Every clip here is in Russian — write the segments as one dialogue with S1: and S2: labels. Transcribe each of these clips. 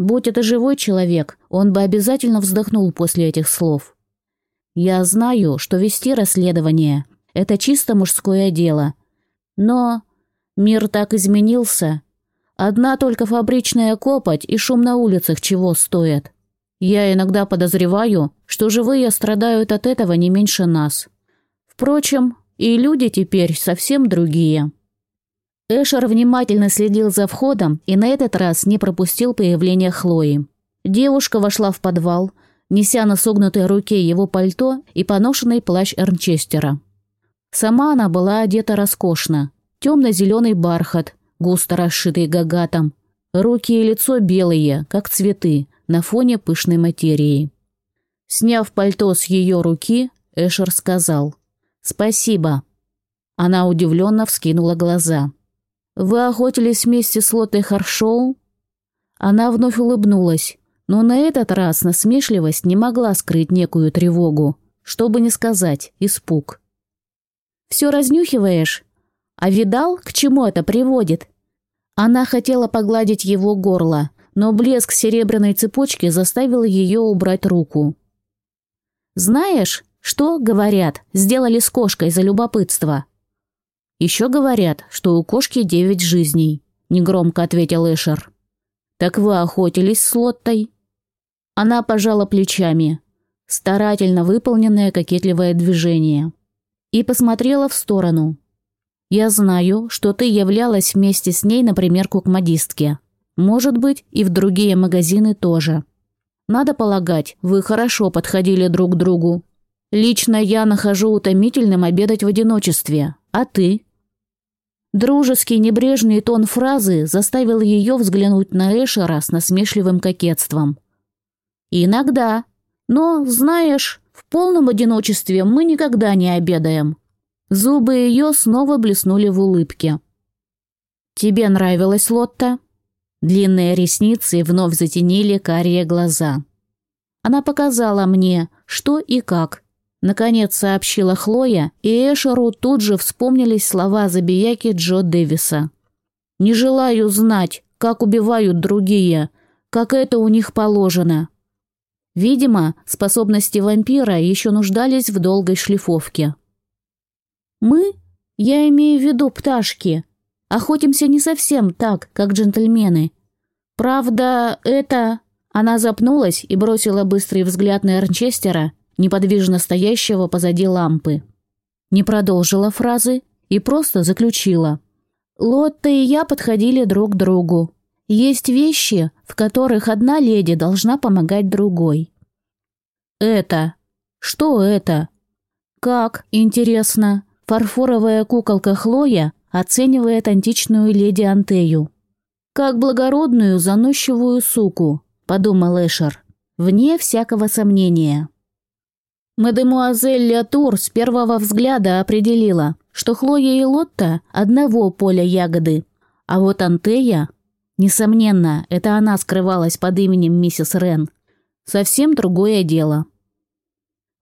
S1: Будь это живой человек, он бы обязательно вздохнул после этих слов. Я знаю, что вести расследование – это чисто мужское дело. Но мир так изменился. Одна только фабричная копоть и шум на улицах чего стоят. Я иногда подозреваю, что живые страдают от этого не меньше нас. Впрочем, и люди теперь совсем другие. Эшер внимательно следил за входом и на этот раз не пропустил появление Хлои. Девушка вошла в подвал, неся на согнутой руке его пальто и поношенный плащ Эрнчестера. Сама она была одета роскошно. Темно-зеленый бархат, густо расшитый гагатом. Руки и лицо белые, как цветы, на фоне пышной материи. Сняв пальто с ее руки, Эшер сказал «Спасибо». Она удивленно вскинула глаза. «Вы охотились вместе с Лотой Харшоу?» Она вновь улыбнулась, но на этот раз насмешливость не могла скрыть некую тревогу, чтобы не сказать испуг. «Все разнюхиваешь? А видал, к чему это приводит?» Она хотела погладить его горло, но блеск серебряной цепочки заставил ее убрать руку. «Знаешь, что, говорят, сделали с кошкой за любопытство?» «Еще говорят, что у кошки девять жизней», — негромко ответил Эшер. «Так вы охотились с Лоттой?» Она пожала плечами. Старательно выполненное кокетливое движение. И посмотрела в сторону. «Я знаю, что ты являлась вместе с ней на примерку к модистке. Может быть, и в другие магазины тоже. Надо полагать, вы хорошо подходили друг к другу. Лично я нахожу утомительным обедать в одиночестве. А ты?» Дружеский небрежный тон фразы заставил ее взглянуть на Эшера с насмешливым кокетством. «Иногда. Но, знаешь, в полном одиночестве мы никогда не обедаем». Зубы ее снова блеснули в улыбке. «Тебе нравилась Лотта?» Длинные ресницы вновь затенили карие глаза. Она показала мне, что и как, Наконец сообщила Хлоя, и Эшеру тут же вспомнились слова забияки Джо Дэвиса. «Не желаю знать, как убивают другие, как это у них положено». Видимо, способности вампира еще нуждались в долгой шлифовке. «Мы, я имею в виду пташки, охотимся не совсем так, как джентльмены. Правда, это...» Она запнулась и бросила быстрый взгляд на Эрнчестера, неподвижно стоящего позади лампы. Не продолжила фразы и просто заключила. Лотта и я подходили друг к другу. Есть вещи, в которых одна леди должна помогать другой. Это. Что это? Как, интересно, фарфоровая куколка Хлоя оценивает античную леди Антею. Как благородную заносчивую суку, подумал Эшер, вне всякого сомнения. Мадемуазель Лятур с первого взгляда определила, что Хлоя и Лотта одного поля ягоды, а вот Антея, несомненно, это она скрывалась под именем миссис Рен, совсем другое дело.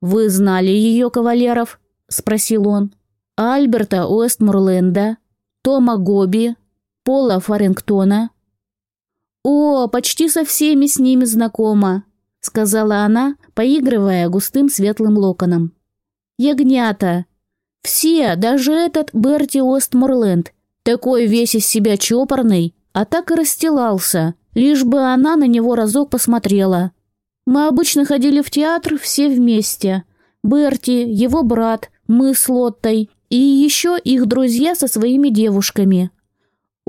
S1: «Вы знали ее, кавалеров?» – спросил он. «Альберта Уэстмурленда, Тома Гоби, Пола Фарингтона?» «О, почти со всеми с ними знакома», — сказала она, поигрывая густым светлым локоном. «Ягнята! Все, даже этот Берти Остморленд, такой весь из себя чопорный, а так и расстилался, лишь бы она на него разок посмотрела. Мы обычно ходили в театр все вместе. Берти, его брат, мы с Лоттой и еще их друзья со своими девушками.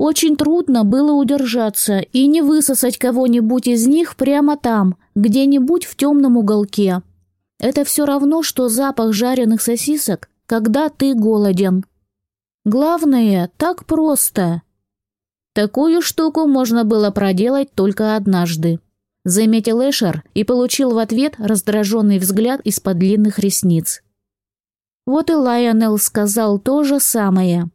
S1: Очень трудно было удержаться и не высосать кого-нибудь из них прямо там, где-нибудь в темном уголке. Это все равно, что запах жареных сосисок, когда ты голоден. Главное, так просто. Такую штуку можно было проделать только однажды. Заметил Эшер и получил в ответ раздраженный взгляд из-под длинных ресниц. Вот и Лайонел сказал то же самое.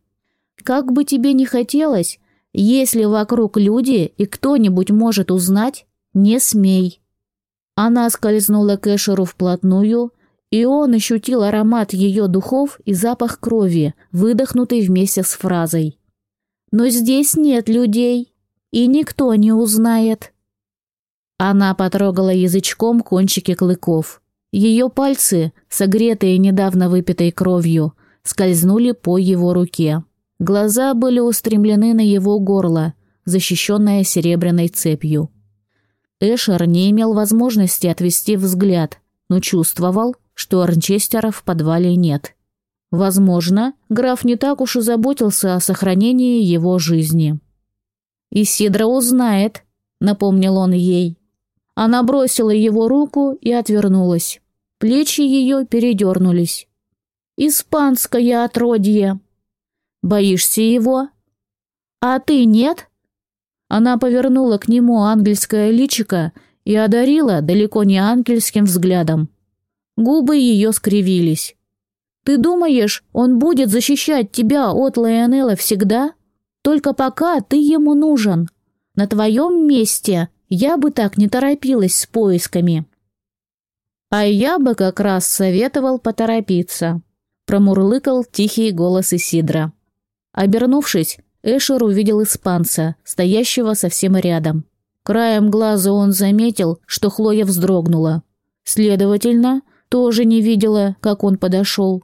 S1: Как бы тебе ни хотелось, если вокруг люди и кто-нибудь может узнать, не смей. Она скользнула к Эшеру вплотную, и он ощутил аромат ее духов и запах крови, выдохнутый вместе с фразой. «Но здесь нет людей, и никто не узнает». Она потрогала язычком кончики клыков. Ее пальцы, согретые недавно выпитой кровью, скользнули по его руке. Глаза были устремлены на его горло, защищенное серебряной цепью. Эшер не имел возможности отвести взгляд, но чувствовал, что Арнчестера в подвале нет. Возможно, граф не так уж и заботился о сохранении его жизни. «Исидра узнает», — напомнил он ей. Она бросила его руку и отвернулась. Плечи ее передернулись. «Испанское отродье!» «Боишься его?» «А ты нет?» Она повернула к нему ангельское личико и одарила далеко не ангельским взглядом. Губы ее скривились. «Ты думаешь, он будет защищать тебя от Лайонелла всегда? Только пока ты ему нужен. На твоем месте я бы так не торопилась с поисками». «А я бы как раз советовал поторопиться», — промурлыкал тихий голос Исидра. Обернувшись, Эшер увидел испанца, стоящего совсем рядом. Краем глаза он заметил, что Хлоя вздрогнула. Следовательно, тоже не видела, как он подошел.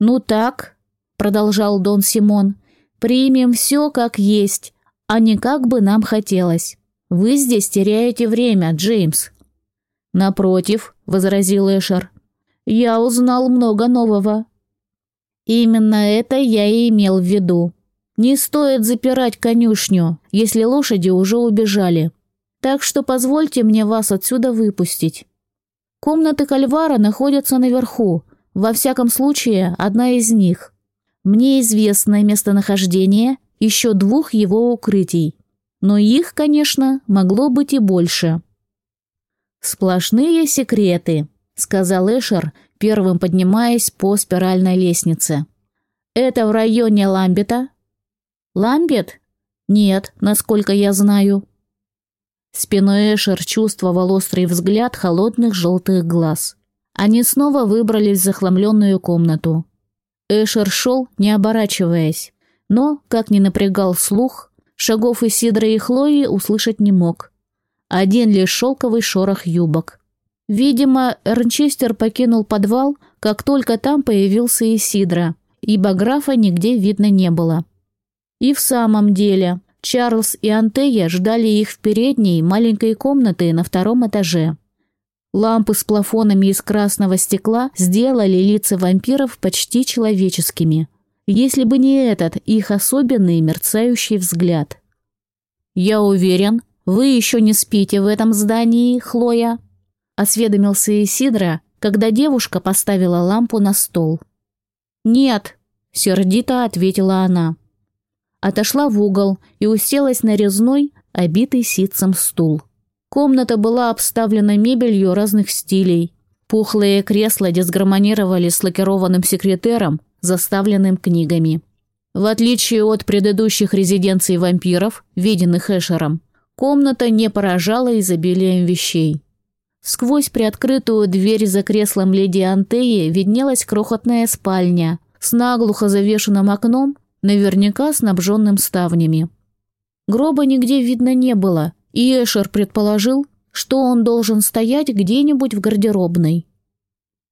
S1: «Ну так», — продолжал Дон Симон, — «примем все как есть, а не как бы нам хотелось. Вы здесь теряете время, Джеймс». «Напротив», — возразил Эшер, — «я узнал много нового». «Именно это я и имел в виду. Не стоит запирать конюшню, если лошади уже убежали. Так что позвольте мне вас отсюда выпустить. Комнаты Кальвара находятся наверху, во всяком случае, одна из них. Мне известно местонахождение еще двух его укрытий, но их, конечно, могло быть и больше. «Сплошные секреты», — сказал Эшер, первым поднимаясь по спиральной лестнице. «Это в районе Ламбета?» Ламбет? Нет, насколько я знаю. Спиной Эшер чувствовал острый взгляд холодных желтых глаз. Они снова выбрались в захламленную комнату. Эшер шел, не оборачиваясь, но, как ни напрягал слух, шагов Исидра и Хлои услышать не мог. Один лишь шелковый шорох юбок. Видимо, Эрнчестер покинул подвал, как только там появился Исидра, ибо графа нигде видно не было. И в самом деле, Чарльз и Антея ждали их в передней маленькой комнаты на втором этаже. Лампы с плафонами из красного стекла сделали лица вампиров почти человеческими, если бы не этот их особенный мерцающий взгляд. «Я уверен, вы еще не спите в этом здании, Хлоя», осведомился Исидра, когда девушка поставила лампу на стол. «Нет», — сердито ответила она отошла в угол и уселась на резной, обитый ситцем стул. Комната была обставлена мебелью разных стилей. Пухлые кресла дисгармонировали с лакированным секретером, заставленным книгами. В отличие от предыдущих резиденций вампиров, виденных Эшером, комната не поражала изобилием вещей. Сквозь приоткрытую дверь за креслом леди Антеи виднелась крохотная спальня с наглухо завешенным окном наверняка снабженным ставнями. Гроба нигде видно не было, и Эшер предположил, что он должен стоять где-нибудь в гардеробной.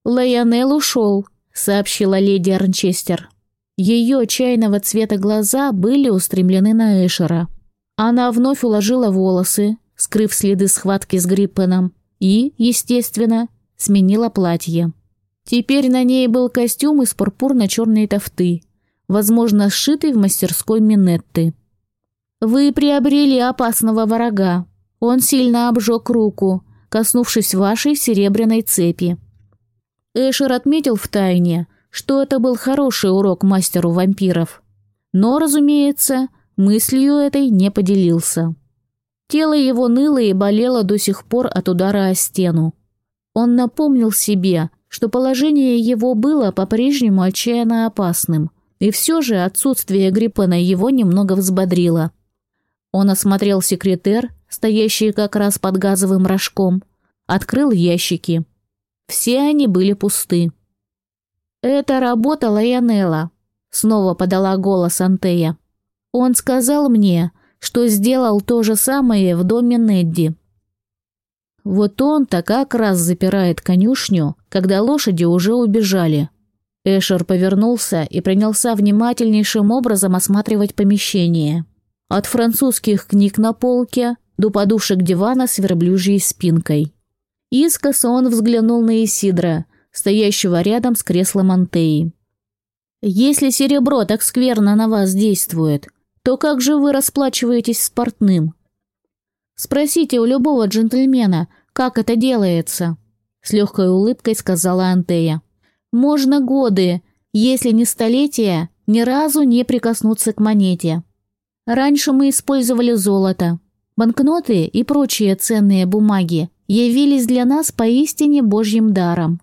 S1: «Лайонел ушел», — сообщила леди Арнчестер. Ее чайного цвета глаза были устремлены на Эшера. Она вновь уложила волосы, скрыв следы схватки с Гриппеном, и, естественно, сменила платье. Теперь на ней был костюм из пурпурно-черной тофты, возможно, сшитый в мастерской Минетты. «Вы приобрели опасного врага. Он сильно обжег руку, коснувшись вашей серебряной цепи». Эшер отметил втайне, что это был хороший урок мастеру вампиров. Но, разумеется, мыслью этой не поделился. Тело его ныло и болело до сих пор от удара о стену. Он напомнил себе, что положение его было по-прежнему отчаянно опасным, и все же отсутствие Гриппена его немного взбодрило. Он осмотрел секретер, стоящий как раз под газовым рожком, открыл ящики. Все они были пусты. «Это работа Лайонелла», — снова подала голос Антея. «Он сказал мне, что сделал то же самое в доме Недди». вот он-то как раз запирает конюшню, когда лошади уже убежали. Эшер повернулся и принялся внимательнейшим образом осматривать помещение. От французских книг на полке до подушек дивана с верблюжьей спинкой. Искоса он взглянул на Исидра, стоящего рядом с креслом Антеи. «Если серебро так скверно на вас действует, то как же вы расплачиваетесь с портным?» «Спросите у любого джентльмена, как это делается», — с легкой улыбкой сказала Антея. «Можно годы, если не столетия, ни разу не прикоснуться к монете. Раньше мы использовали золото. Банкноты и прочие ценные бумаги явились для нас поистине божьим даром.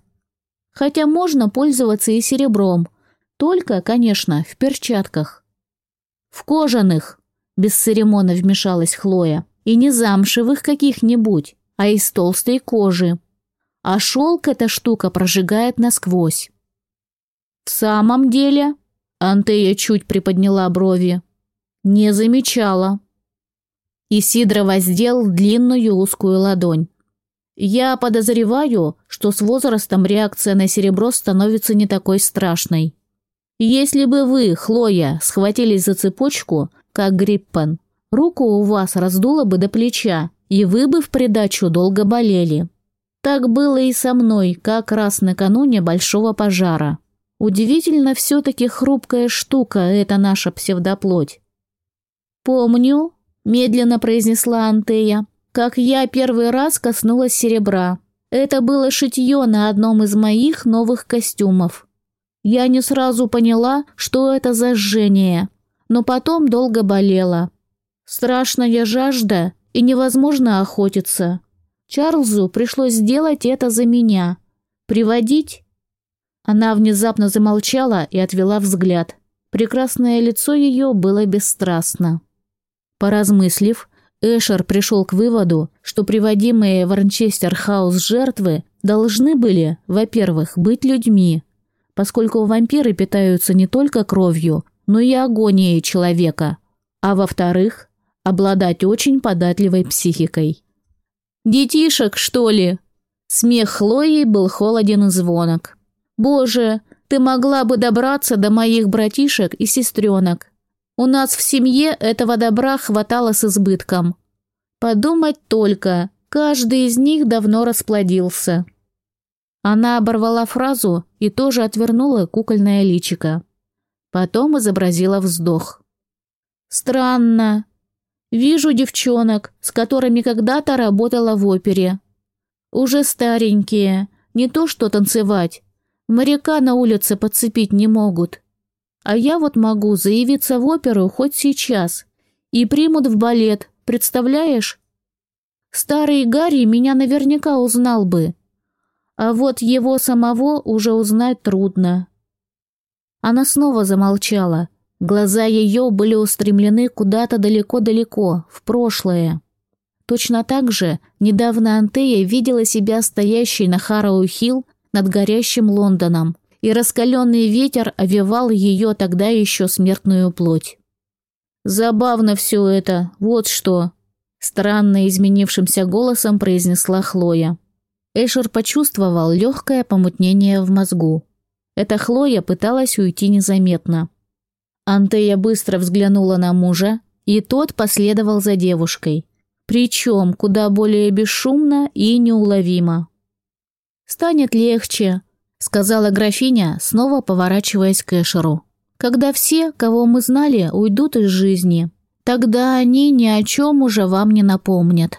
S1: Хотя можно пользоваться и серебром, только, конечно, в перчатках. В кожаных, без церемона вмешалась Хлоя, и не замшевых каких-нибудь, а из толстой кожи. А шелк эта штука прожигает насквозь. В самом деле, Антея чуть приподняла брови. Не замечала. Исидро воздел длинную узкую ладонь. Я подозреваю, что с возрастом реакция на серебро становится не такой страшной. Если бы вы, Хлоя, схватились за цепочку, как Гриппен, руку у вас раздуло бы до плеча, и вы бы в придачу долго болели. Так было и со мной как раз накануне большого пожара. Удивительно все-таки хрупкая штука эта наша псевдоплоть. «Помню», – медленно произнесла Антея, – «как я первый раз коснулась серебра. Это было шитье на одном из моих новых костюмов. Я не сразу поняла, что это за жжение, но потом долго болела. Страшная жажда и невозможно охотиться. Чарльзу пришлось сделать это за меня. Приводить? Она внезапно замолчала и отвела взгляд. Прекрасное лицо ее было бесстрастно. Поразмыслив, Эшер пришел к выводу, что приводимые в Ранчестер-хаус жертвы должны были, во-первых, быть людьми, поскольку вампиры питаются не только кровью, но и агонией человека, а во-вторых, обладать очень податливой психикой. «Детишек, что ли?» Смех Хлои был холоден и звонок. «Боже, ты могла бы добраться до моих братишек и сестренок. У нас в семье этого добра хватало с избытком. Подумать только, каждый из них давно расплодился». Она оборвала фразу и тоже отвернула кукольное личико. Потом изобразила вздох. «Странно. Вижу девчонок, с которыми когда-то работала в опере. Уже старенькие, не то что танцевать. Моряка на улице подцепить не могут. А я вот могу заявиться в оперу хоть сейчас. И примут в балет, представляешь? Старый Гарри меня наверняка узнал бы. А вот его самого уже узнать трудно. Она снова замолчала, Глаза ее были устремлены куда-то далеко-далеко, в прошлое. Точно так же недавно Антея видела себя стоящей на Харроу-Хилл над горящим Лондоном, и раскаленный ветер овевал ее тогда еще смертную плоть. «Забавно все это, вот что!» Странно изменившимся голосом произнесла Хлоя. Эшер почувствовал легкое помутнение в мозгу. Эта Хлоя пыталась уйти незаметно. Антея быстро взглянула на мужа, и тот последовал за девушкой. Причем куда более бесшумно и неуловимо. «Станет легче», — сказала графиня, снова поворачиваясь к Эшеру. «Когда все, кого мы знали, уйдут из жизни, тогда они ни о чем уже вам не напомнят».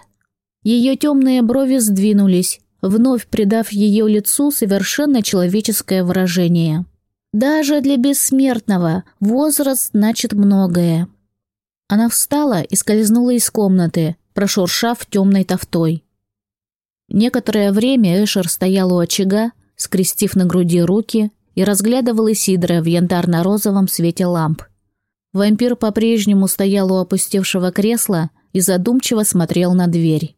S1: Ее темные брови сдвинулись, вновь придав ее лицу совершенно человеческое выражение. Даже для бессмертного возраст значит многое. Она встала и скользнула из комнаты, прошуршав темной тофтой. Некоторое время Эшер стоял у очага, скрестив на груди руки, и разглядывал Исидра в янтарно-розовом свете ламп. Вампир по-прежнему стоял у опустевшего кресла и задумчиво смотрел на дверь.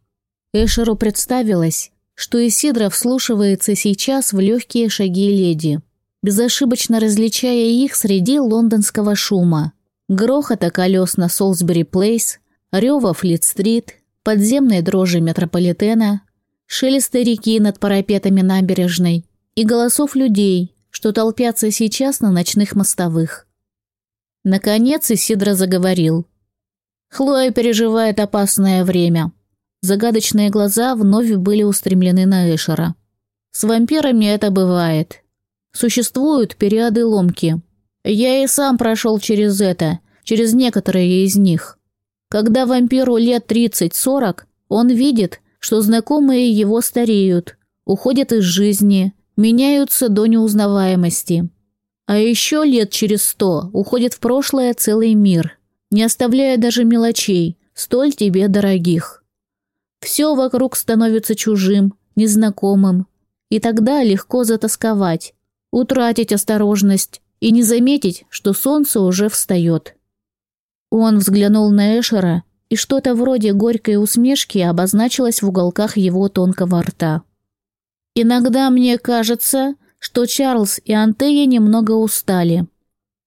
S1: Эшеру представилось, что Исидра вслушивается сейчас в легкие шаги леди – безошибочно различая их среди лондонского шума. Грохота колес на Солсбери Плейс, рева Флит-стрит, подземной дрожи метрополитена, шелеста реки над парапетами набережной и голосов людей, что толпятся сейчас на ночных мостовых. Наконец Исидро заговорил. Хлоя переживает опасное время. Загадочные глаза вновь были устремлены на Эшера. С вампирами это бывает. Существуют периоды ломки. Я и сам прошел через это, через некоторые из них. Когда вампиру лет 30-40, он видит, что знакомые его стареют, уходят из жизни, меняются до неузнаваемости. А еще лет через сто уходит в прошлое целый мир, не оставляя даже мелочей, столь тебе дорогих. Все вокруг становится чужим, незнакомым, и тогда легко затасковать, утратить осторожность и не заметить, что солнце уже встает. Он взглянул на Эшера, и что-то вроде горькой усмешки обозначилось в уголках его тонкого рта. «Иногда мне кажется, что Чарльз и Антея немного устали.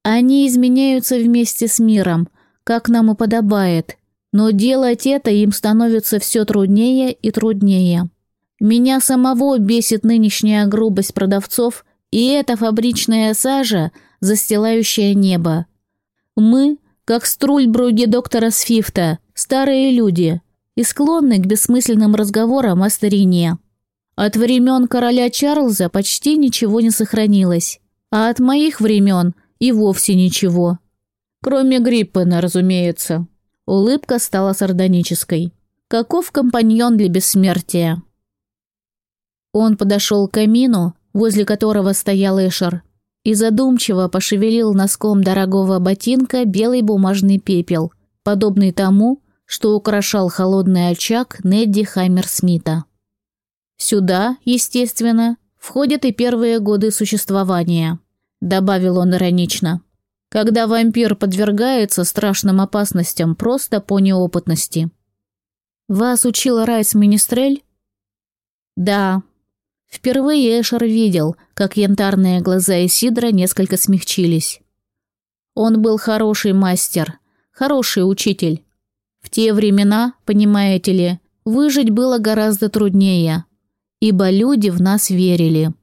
S1: Они изменяются вместе с миром, как нам и подобает, но делать это им становится все труднее и труднее. Меня самого бесит нынешняя грубость продавцов и эта фабричная сажа, застилающая небо. Мы, как струльбруги доктора Свифта, старые люди, и склонны к бессмысленным разговорам о старине. От времен короля Чарльза почти ничего не сохранилось, а от моих времен и вовсе ничего. Кроме Гриппена, разумеется. Улыбка стала сардонической. Каков компаньон для бессмертия? Он подошел к камину, возле которого стоял Эшер, и задумчиво пошевелил носком дорогого ботинка белый бумажный пепел, подобный тому, что украшал холодный очаг Недди Хаммерсмита. Сюда, естественно, входят и первые годы существования, добавил он иронично, когда вампир подвергается страшным опасностям просто по неопытности. Вас учила Райс Министрель? Да, Впервые Эшер видел, как янтарные глаза Исидра несколько смягчились. Он был хороший мастер, хороший учитель. В те времена, понимаете ли, выжить было гораздо труднее, ибо люди в нас верили.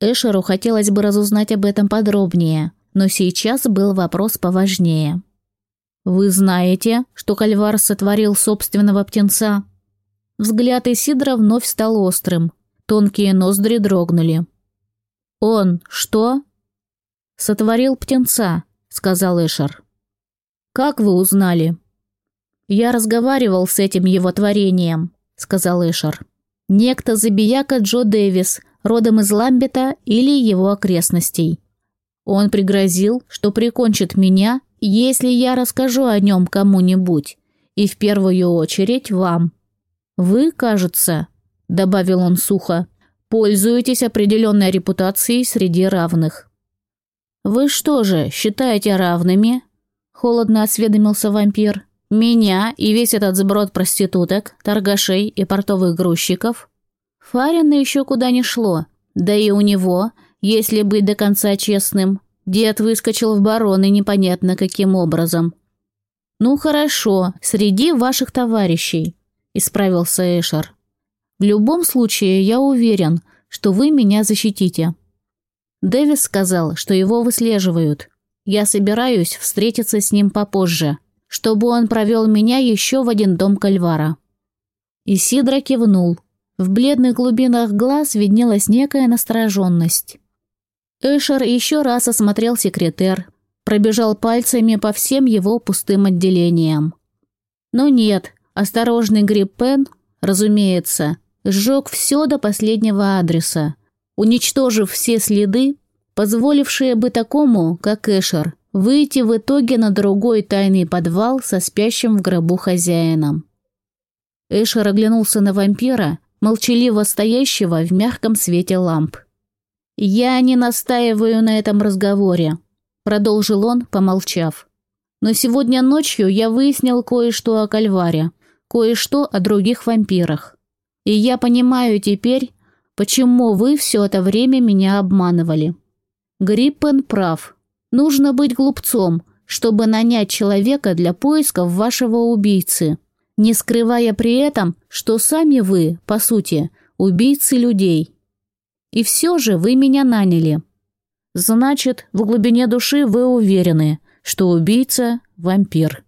S1: Эшеру хотелось бы разузнать об этом подробнее, но сейчас был вопрос поважнее. «Вы знаете, что Кальвар сотворил собственного птенца?» Взгляд Исидра вновь стал острым, Тонкие ноздри дрогнули. «Он что?» «Сотворил птенца», — сказал Эшер. «Как вы узнали?» «Я разговаривал с этим его творением», — сказал Эшер. «Некто забияка Джо Дэвис, родом из Ламбета или его окрестностей. Он пригрозил, что прикончит меня, если я расскажу о нем кому-нибудь, и в первую очередь вам. Вы, кажется, – добавил он сухо, – «пользуетесь определенной репутацией среди равных». «Вы что же, считаете равными?» – холодно осведомился вампир. «Меня и весь этот сброд проституток, торгашей и портовых грузчиков?» Фарина еще куда не шло, да и у него, если быть до конца честным, дед выскочил в бароны непонятно каким образом. «Ну хорошо, среди ваших товарищей», – исправился Эшер. В любом случае, я уверен, что вы меня защитите». Дэвис сказал, что его выслеживают. Я собираюсь встретиться с ним попозже, чтобы он провел меня еще в один дом Кальвара. Исидра кивнул. В бледных глубинах глаз виднелась некая настороженность. Эшер еще раз осмотрел секретер, пробежал пальцами по всем его пустым отделениям. Но нет, осторожный Гриппен, разумеется, сжег все до последнего адреса, уничтожив все следы, позволившие бы такому, как Эшер, выйти в итоге на другой тайный подвал со спящим в гробу хозяином. Эшер оглянулся на вампира, молчаливо стоящего в мягком свете ламп. «Я не настаиваю на этом разговоре», — продолжил он, помолчав. «Но сегодня ночью я выяснил кое-что о Кальваре, кое-что о других вампирах. И я понимаю теперь, почему вы все это время меня обманывали. Гриппен прав. Нужно быть глупцом, чтобы нанять человека для поисков вашего убийцы. не скрывая при этом, что сами вы, по сути, убийцы людей. И все же вы меня наняли. Значит, в глубине души вы уверены, что убийца – вампир.